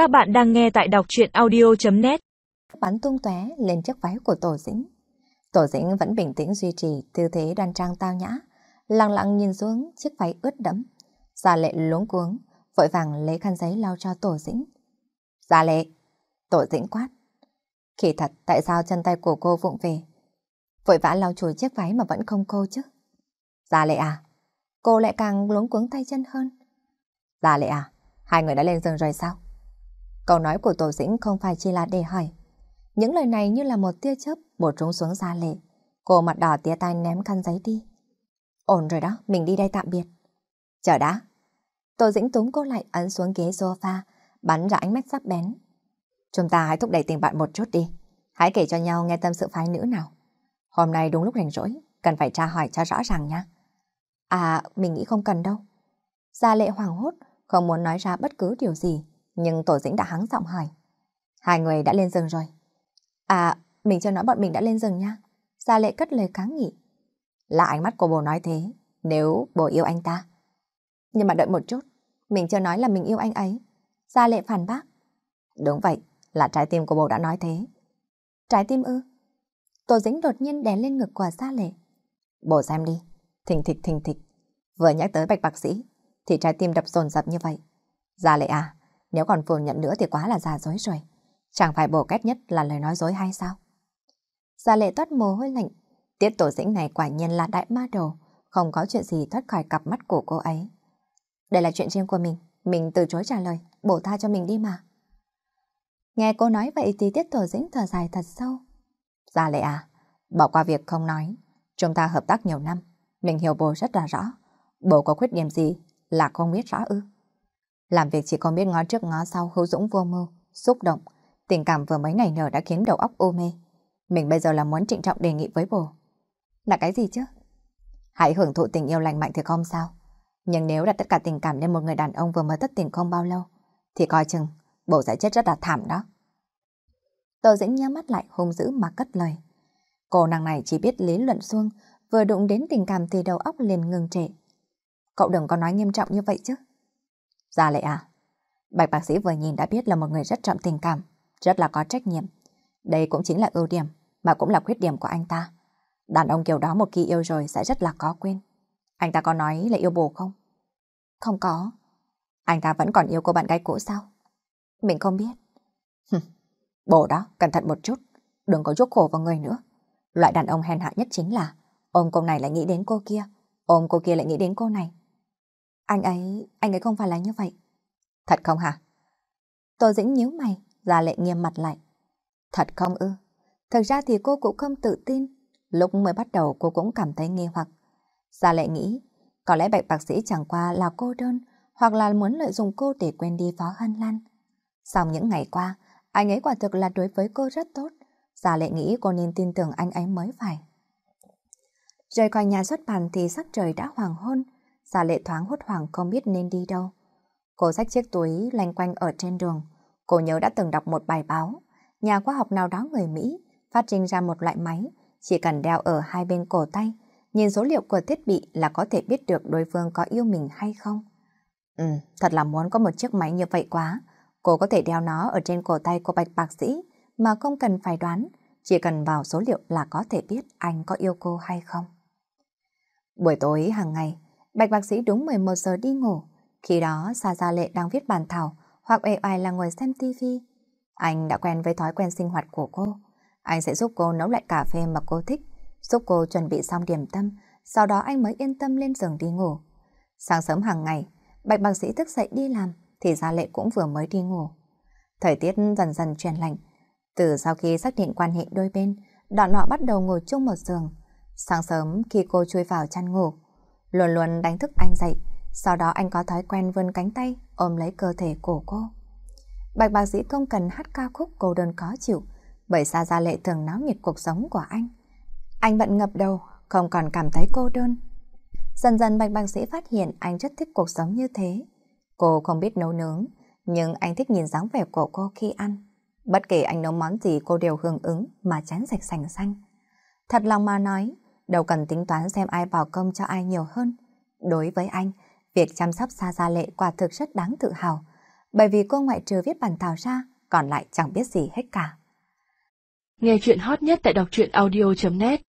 Các bạn đang nghe tại đọc truyện audio.net Bắn tung tóe lên chiếc váy của Tổ Dĩnh. Tổ Dĩnh vẫn bình tĩnh duy trì tư thế đoan trang tao nhã, lặng lặng nhìn xuống chiếc váy ướt đẫm. Gia lệ luống cuống, vội vàng lấy khăn giấy lau cho Tổ Dĩnh. Gia lệ! Tổ Dĩnh quát. Kỳ thật, tại sao chân tay của cô vụng về? Vội vã lau chùi chiếc váy mà vẫn không cô chứ? Gia lệ à? Cô lại càng luống cuống tay chân hơn. Gia lệ à? Hai người đã lên giường rồi sao? Câu nói của Tổ Dĩnh không phải chỉ là để hỏi. Những lời này như là một tia chớp bổ trúng xuống Gia lệ. Cô mặt đỏ tía tay ném khăn giấy đi. Ổn rồi đó, mình đi đây tạm biệt. Chờ đã. Tổ Dĩnh túm cô lại ấn xuống ghế sofa, bắn ra ánh mắt sắc bén. Chúng ta hãy thúc đẩy tình bạn một chút đi. Hãy kể cho nhau nghe tâm sự phái nữ nào. Hôm nay đúng lúc rảnh rỗi, cần phải tra hỏi cho rõ ràng nha. À, mình nghĩ không cần đâu. Gia lệ hoàng hốt, không muốn nói ra bất cứ điều gì, nhưng Tổ Dĩnh đã hắng giọng hỏi. Hai người đã lên rừng rồi. À, mình chưa nói bọn mình đã lên rừng nha. Gia lệ cất lời kháng nghị. Là ánh mắt của bố nói thế, nếu bố yêu anh ta. Nhưng mà đợi một chút, mình chưa nói là mình yêu anh ấy. Gia lệ phản bác. Đúng vậy, là trái tim của bố đã nói thế. Trái tim ư? Tổ Dĩnh đột nhiên đè lên ngực của Gia lệ. Bố xem đi, thình thịch thình thịch. Vừa nhắc tới bạch bác sĩ, thì trái tim đập dồn dập như vậy. Gia lệ à, nếu còn phủ nhận nữa thì quá là già dối rồi. Chẳng phải bổ kết nhất là lời nói dối hay sao? Gia lệ toát mồ hôi lạnh. Tiết tổ dĩnh này quả nhiên là đại ma đầu. Không có chuyện gì thoát khỏi cặp mắt của cô ấy. Đây là chuyện riêng của mình. Mình từ chối trả lời. Bổ tha cho mình đi mà. Nghe cô nói vậy thì tiết tổ dĩnh thở dài thật sâu. Gia lệ à, bỏ qua việc không nói. Chúng ta hợp tác nhiều năm. Mình hiểu bố rất là rõ. Bố có khuyết điểm gì là không biết rõ ư. Làm việc chỉ còn biết ngó trước ngó sau hữu dũng vô mưu, xúc động. Tình cảm vừa mấy ngày nở đã khiến đầu óc ô mê. Mình bây giờ là muốn trịnh trọng đề nghị với bồ. Là cái gì chứ? Hãy hưởng thụ tình yêu lành mạnh thì không sao. Nhưng nếu đặt tất cả tình cảm lên một người đàn ông vừa mới thất tình không bao lâu, thì coi chừng, bố sẽ chết rất là thảm đó. Tô dĩnh nhắm mắt lại hung dữ mà cất lời. Cô nàng này chỉ biết lý luận xuông, vừa đụng đến tình cảm thì đầu óc liền ngừng trệ. Cậu đừng có nói nghiêm trọng như vậy chứ. Gia lệ à, bạch bác sĩ vừa nhìn đã biết là một người rất trọng tình cảm, rất là có trách nhiệm. Đây cũng chính là ưu điểm, mà cũng là khuyết điểm của anh ta. Đàn ông kiểu đó một khi yêu rồi sẽ rất là có quên. Anh ta có nói là yêu bồ không? Không có. Anh ta vẫn còn yêu cô bạn gái cũ sao? Mình không biết. bồ đó, cẩn thận một chút. Đừng có chuốc khổ vào người nữa. Loại đàn ông hèn hạ nhất chính là ôm cô này lại nghĩ đến cô kia, ôm cô kia lại nghĩ đến cô này. Anh ấy, anh ấy không phải là như vậy. Thật không hả? Tô Dĩnh nhíu mày, ra lệ nghiêm mặt lại. Thật không ư? Thực ra thì cô cũng không tự tin. Lúc mới bắt đầu cô cũng cảm thấy nghi hoặc. Gia lệ nghĩ, có lẽ bạch bác sĩ chẳng qua là cô đơn, hoặc là muốn lợi dụng cô để quên đi Phó Hân Lan. Sau những ngày qua, anh ấy quả thực là đối với cô rất tốt. Gia lệ nghĩ cô nên tin tưởng anh ấy mới phải. Rời khỏi nhà xuất bản thì sắc trời đã hoàng hôn, Giả lệ thoáng hốt hoảng không biết nên đi đâu. Cô xách chiếc túi lanh quanh ở trên đường. Cô nhớ đã từng đọc một bài báo. Nhà khoa học nào đó người Mỹ phát trình ra một loại máy chỉ cần đeo ở hai bên cổ tay. Nhìn số liệu của thiết bị là có thể biết được đối phương có yêu mình hay không. Ừ, thật là muốn có một chiếc máy như vậy quá. Cô có thể đeo nó ở trên cổ tay của bạch bác sĩ mà không cần phải đoán. Chỉ cần vào số liệu là có thể biết anh có yêu cô hay không. Buổi tối hàng ngày, Bạch bác sĩ đúng 11 giờ đi ngủ. Khi đó Sa Gia Lệ đang viết bản thảo hoặc ệ oai là ngồi xem tivi. Anh đã quen với thói quen sinh hoạt của cô. Anh sẽ giúp cô nấu lại cà phê mà cô thích, giúp cô chuẩn bị xong điểm tâm, sau đó anh mới yên tâm lên giường đi ngủ. Sáng sớm hàng ngày, Bạch bác sĩ thức dậy đi làm, thì Gia Lệ cũng vừa mới đi ngủ. Thời tiết dần dần chuyển lạnh. Từ sau khi xác định quan hệ đôi bên, đoạn họ bắt đầu ngồi chung một giường. Sáng sớm khi cô chui vào chăn ngủ, luôn luôn đánh thức anh dậy. Sau đó anh có thói quen vươn cánh tay ôm lấy cơ thể của cô. Bạch bác sĩ không cần hát ca khúc cô đơn khó chịu, bởi xa ra lệ thường náo nhiệt cuộc sống của anh. Anh bận ngập đầu, không còn cảm thấy cô đơn. Dần dần bạch bác sĩ phát hiện anh rất thích cuộc sống như thế. Cô không biết nấu nướng, nhưng anh thích nhìn dáng vẻ của cô khi ăn. Bất kể anh nấu món gì cô đều hưởng ứng mà chán sạch sành xanh. Thật lòng mà nói, đâu cần tính toán xem ai bỏ công cho ai nhiều hơn. Đối với anh, việc chăm sóc Sa Gia Lệ quả thực rất đáng tự hào, bởi vì cô ngoại trừ viết bản thảo ra, còn lại chẳng biết gì hết cả. Nghe chuyện hot nhất tại đọc truyện audio.net